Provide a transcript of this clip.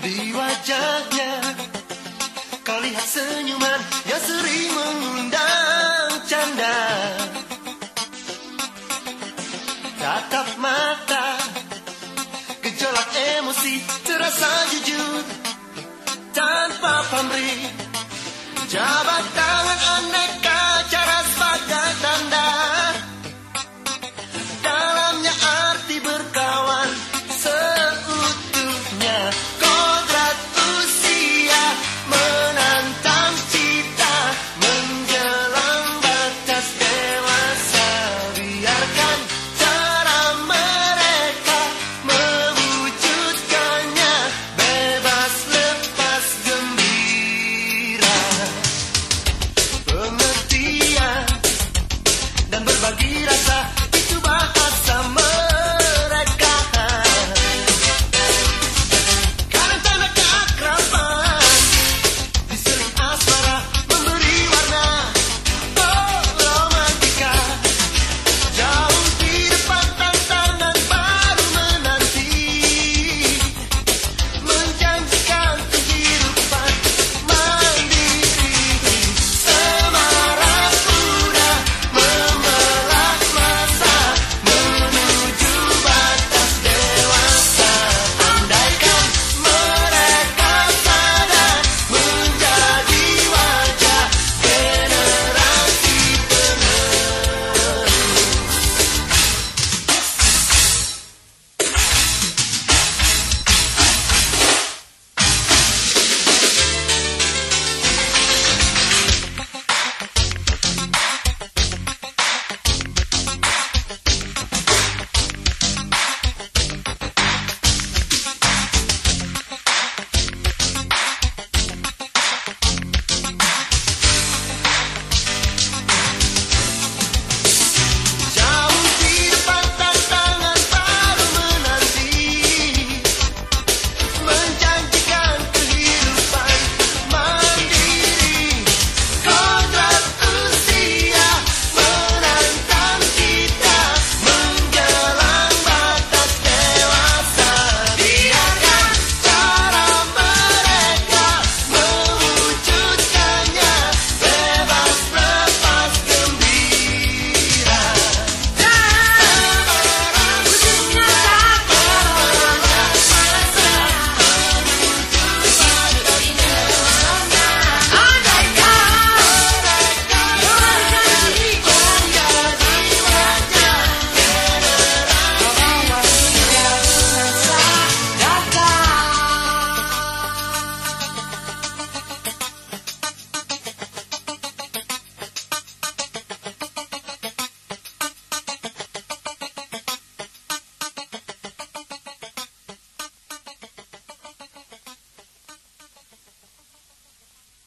Di wajahnya. Kau lihat senyuman Yang sering mengundang canda. Tatap mata Gejolak emosi Terasa jujur. Tanpa pamrih Jabat tangan aneka ta ta.